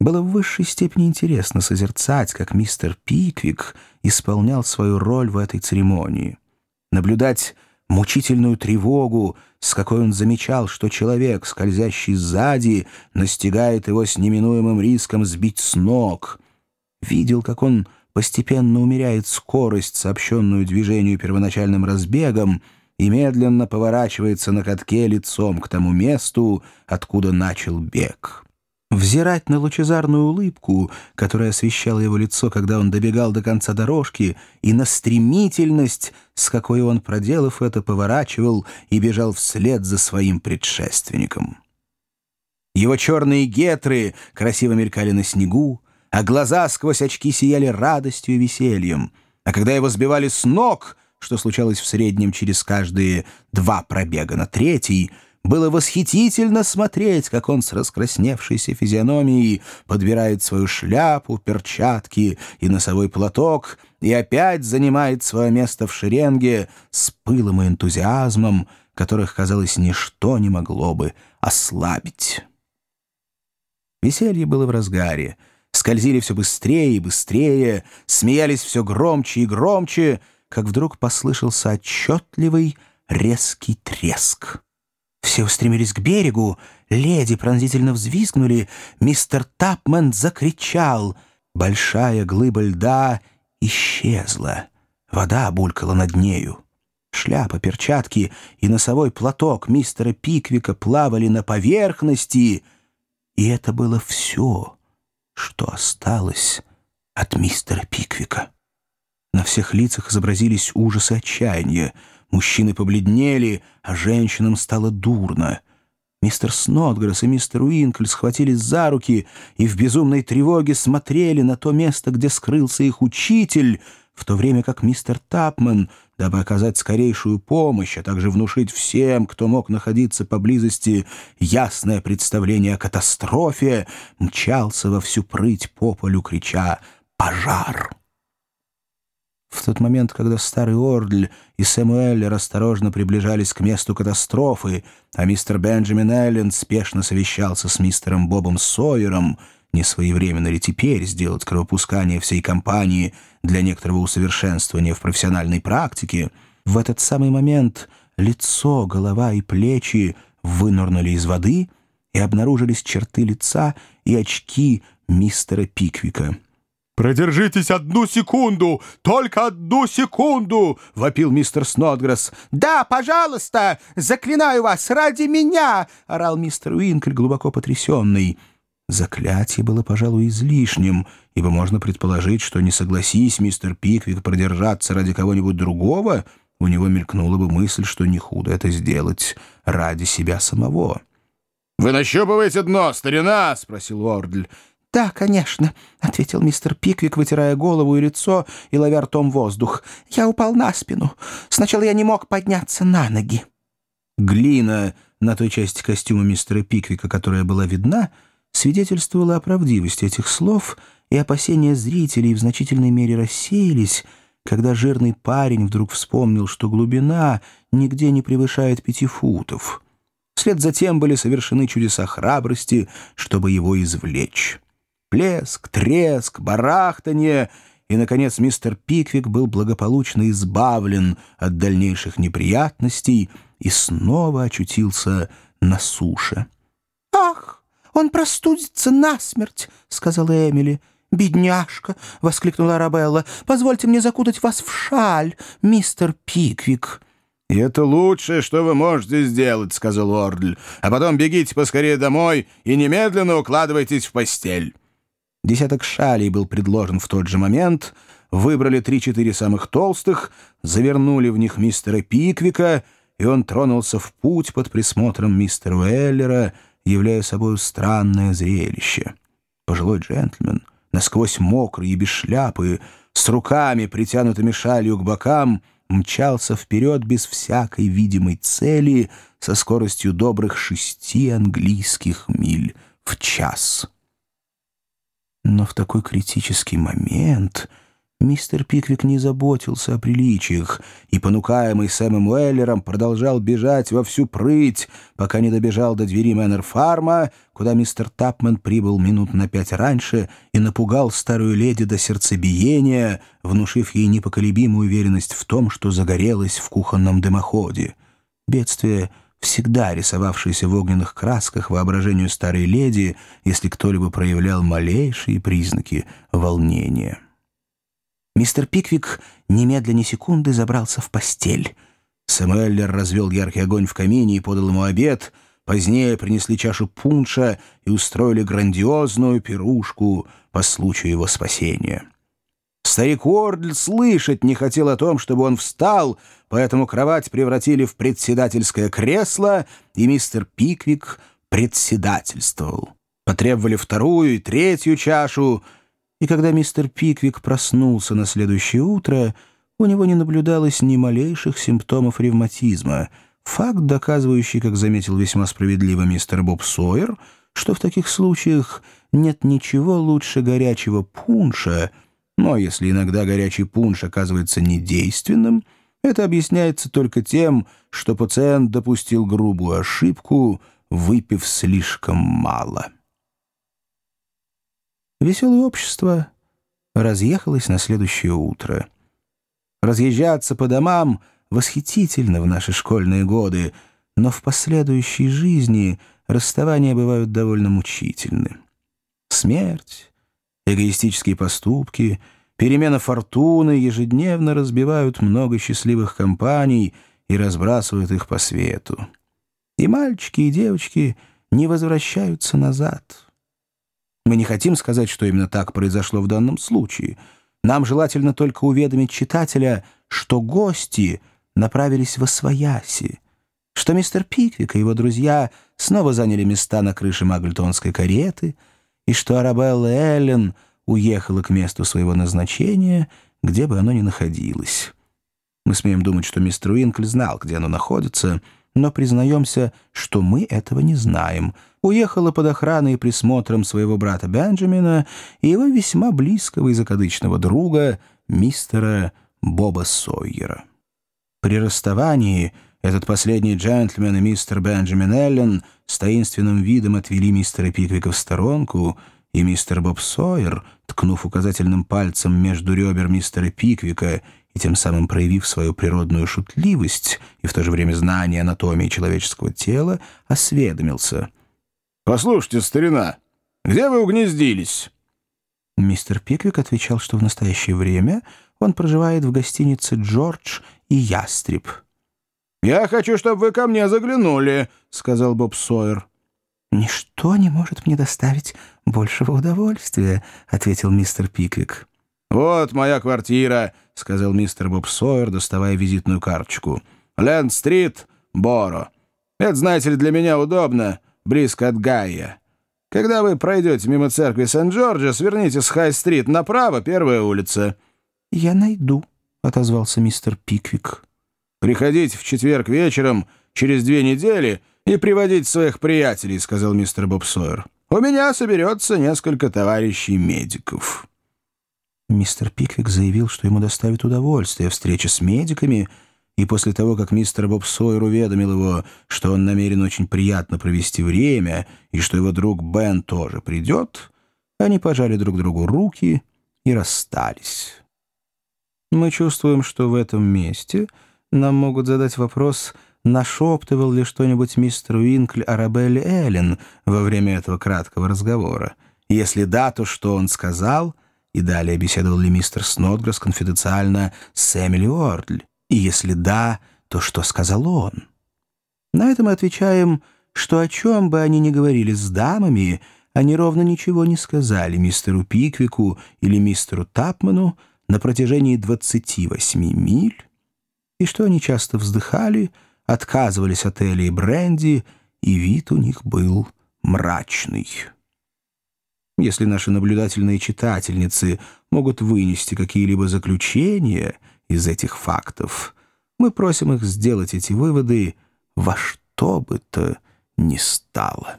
Было в высшей степени интересно созерцать, как мистер Пиквик исполнял свою роль в этой церемонии. Наблюдать мучительную тревогу, с какой он замечал, что человек, скользящий сзади, настигает его с неминуемым риском сбить с ног. Видел, как он постепенно умеряет скорость, сообщенную движению первоначальным разбегом, и медленно поворачивается на катке лицом к тому месту, откуда начал бег. Взирать на лучезарную улыбку, которая освещала его лицо, когда он добегал до конца дорожки, и на стремительность, с какой он, проделав это, поворачивал и бежал вслед за своим предшественником. Его черные гетры красиво мелькали на снегу, а глаза сквозь очки сияли радостью и весельем. А когда его сбивали с ног, что случалось в среднем через каждые два пробега на третий — было восхитительно смотреть, как он с раскрасневшейся физиономией подбирает свою шляпу, перчатки и носовой платок и опять занимает свое место в шеренге с пылом и энтузиазмом, которых, казалось, ничто не могло бы ослабить. Веселье было в разгаре. Скользили все быстрее и быстрее, смеялись все громче и громче, как вдруг послышался отчетливый резкий треск. Все устремились к берегу, леди пронзительно взвизгнули, мистер Тапмен закричал. Большая глыба льда исчезла. Вода булькала над нею. Шляпа, перчатки и носовой платок мистера Пиквика плавали на поверхности, и это было все, что осталось от мистера Пиквика. На всех лицах изобразились ужас и отчаяние — Мужчины побледнели, а женщинам стало дурно. Мистер Снотгресс и мистер Уинкль схватились за руки и в безумной тревоге смотрели на то место, где скрылся их учитель, в то время как мистер Тапман, дабы оказать скорейшую помощь, а также внушить всем, кто мог находиться поблизости, ясное представление о катастрофе, мчался во всю прыть по полю, крича «Пожар!». В тот момент, когда старый Ордль и Сэмуэллер осторожно приближались к месту катастрофы, а мистер Бенджамин Эллен спешно совещался с мистером Бобом Сойером, не своевременно ли теперь сделать кровопускание всей компании для некоторого усовершенствования в профессиональной практике, в этот самый момент лицо, голова и плечи вынырнули из воды и обнаружились черты лица и очки мистера Пиквика. «Продержитесь одну секунду! Только одну секунду!» — вопил мистер Снодгресс. «Да, пожалуйста! Заклинаю вас, ради меня!» — орал мистер Уинкль, глубоко потрясенный. Заклятие было, пожалуй, излишним, ибо можно предположить, что не согласись мистер Пиквик продержаться ради кого-нибудь другого, у него мелькнула бы мысль, что не худо это сделать ради себя самого. «Вы нащупываете дно, старина?» — спросил Уордль. «Да, конечно», — ответил мистер Пиквик, вытирая голову и лицо и ловя ртом воздух. «Я упал на спину. Сначала я не мог подняться на ноги». Глина на той части костюма мистера Пиквика, которая была видна, свидетельствовала о правдивости этих слов, и опасения зрителей в значительной мере рассеялись, когда жирный парень вдруг вспомнил, что глубина нигде не превышает пяти футов. Вслед за тем были совершены чудеса храбрости, чтобы его извлечь. Плеск, треск, барахтанье, и, наконец, мистер Пиквик был благополучно избавлен от дальнейших неприятностей и снова очутился на суше. «Ах, он простудится насмерть!» — сказала Эмили. «Бедняжка!» — воскликнула Арабелла. «Позвольте мне закутать вас в шаль, мистер Пиквик». «И это лучшее, что вы можете сделать», — сказал Ордль. «А потом бегите поскорее домой и немедленно укладывайтесь в постель». Десяток шалей был предложен в тот же момент, выбрали три-четыре самых толстых, завернули в них мистера Пиквика, и он тронулся в путь под присмотром мистера Уэллера, являя собой странное зрелище. Пожилой джентльмен, насквозь мокрый и без шляпы, с руками, притянутыми шалью к бокам, мчался вперед без всякой видимой цели со скоростью добрых шести английских миль в час. Но в такой критический момент Мистер Пиквик не заботился о приличиях и, понукаемый Сэмом Уэллером, продолжал бежать во всю прыть, пока не добежал до двери Мэннер-фарма, куда мистер Тапмен прибыл минут на пять раньше и напугал старую леди до сердцебиения, внушив ей непоколебимую уверенность в том, что загорелась в кухонном дымоходе. Бедствие, всегда рисовавшееся в огненных красках воображению старой леди, если кто-либо проявлял малейшие признаки волнения. Мистер Пиквик немедленно секунды забрался в постель. Сэмуэллер развел яркий огонь в камине и подал ему обед. Позднее принесли чашу пунша и устроили грандиозную пирушку по случаю его спасения. Старик Уордль слышать не хотел о том, чтобы он встал, поэтому кровать превратили в председательское кресло, и мистер Пиквик председательствовал. Потребовали вторую и третью чашу — и когда мистер Пиквик проснулся на следующее утро, у него не наблюдалось ни малейших симптомов ревматизма, факт, доказывающий, как заметил весьма справедливо мистер Боб Сойер, что в таких случаях нет ничего лучше горячего пунша, но если иногда горячий пунш оказывается недейственным, это объясняется только тем, что пациент допустил грубую ошибку, выпив слишком мало. Веселое общество разъехалось на следующее утро. Разъезжаться по домам восхитительно в наши школьные годы, но в последующей жизни расставания бывают довольно мучительны. Смерть, эгоистические поступки, перемена фортуны ежедневно разбивают много счастливых компаний и разбрасывают их по свету. И мальчики, и девочки не возвращаются назад. Мы не хотим сказать, что именно так произошло в данном случае. Нам желательно только уведомить читателя, что гости направились во свояси, что мистер Пиквик и его друзья снова заняли места на крыше Магльтонской кареты, и что Арабелла Эллен уехала к месту своего назначения, где бы оно ни находилось. Мы смеем думать, что мистер Уинкль знал, где оно находится — но признаемся, что мы этого не знаем. Уехала под охраной и присмотром своего брата Бенджамина и его весьма близкого и закадычного друга, мистера Боба Сойера. При расставании этот последний джентльмен и мистер Бенджамин Эллен с таинственным видом отвели мистера Пиквика в сторонку, и мистер Боб Сойер, ткнув указательным пальцем между ребер мистера Пиквика и тем самым проявив свою природную шутливость и в то же время знание анатомии человеческого тела, осведомился. «Послушайте, старина, где вы угнездились?» Мистер Пиквик отвечал, что в настоящее время он проживает в гостинице «Джордж» и «Ястреб». «Я хочу, чтобы вы ко мне заглянули», — сказал Боб Сойер. «Ничто не может мне доставить большего удовольствия», — ответил мистер Пиквик. «Вот моя квартира», — сказал мистер Боб Сойер, доставая визитную карточку. «Ленд-стрит, Боро. Это, знаете ли, для меня удобно, близко от Гайя. Когда вы пройдете мимо церкви Сент-Джорджа, сверните с Хай-стрит направо, первая улица». «Я найду», — отозвался мистер Пиквик. «Приходите в четверг вечером, через две недели, и приводите своих приятелей», — сказал мистер Боб Сойер. «У меня соберется несколько товарищей-медиков». Мистер Пиквик заявил, что ему доставит удовольствие встреча с медиками, и после того, как мистер Боб Сойер уведомил его, что он намерен очень приятно провести время и что его друг Бен тоже придет, они пожали друг другу руки и расстались. Мы чувствуем, что в этом месте нам могут задать вопрос, нашептывал ли что-нибудь мистер Уинкль Арабелле Эллен во время этого краткого разговора. Если да, то что он сказал — и далее беседовал ли мистер Снотгресс конфиденциально с Эмили Уордль? И если да, то что сказал он? На это мы отвечаем, что о чем бы они ни говорили с дамами, они ровно ничего не сказали мистеру Пиквику или мистеру Тапману на протяжении 28 миль, и что они часто вздыхали, отказывались от Элли и Бренди, и вид у них был мрачный. Если наши наблюдательные читательницы могут вынести какие-либо заключения из этих фактов, мы просим их сделать эти выводы во что бы то ни стало.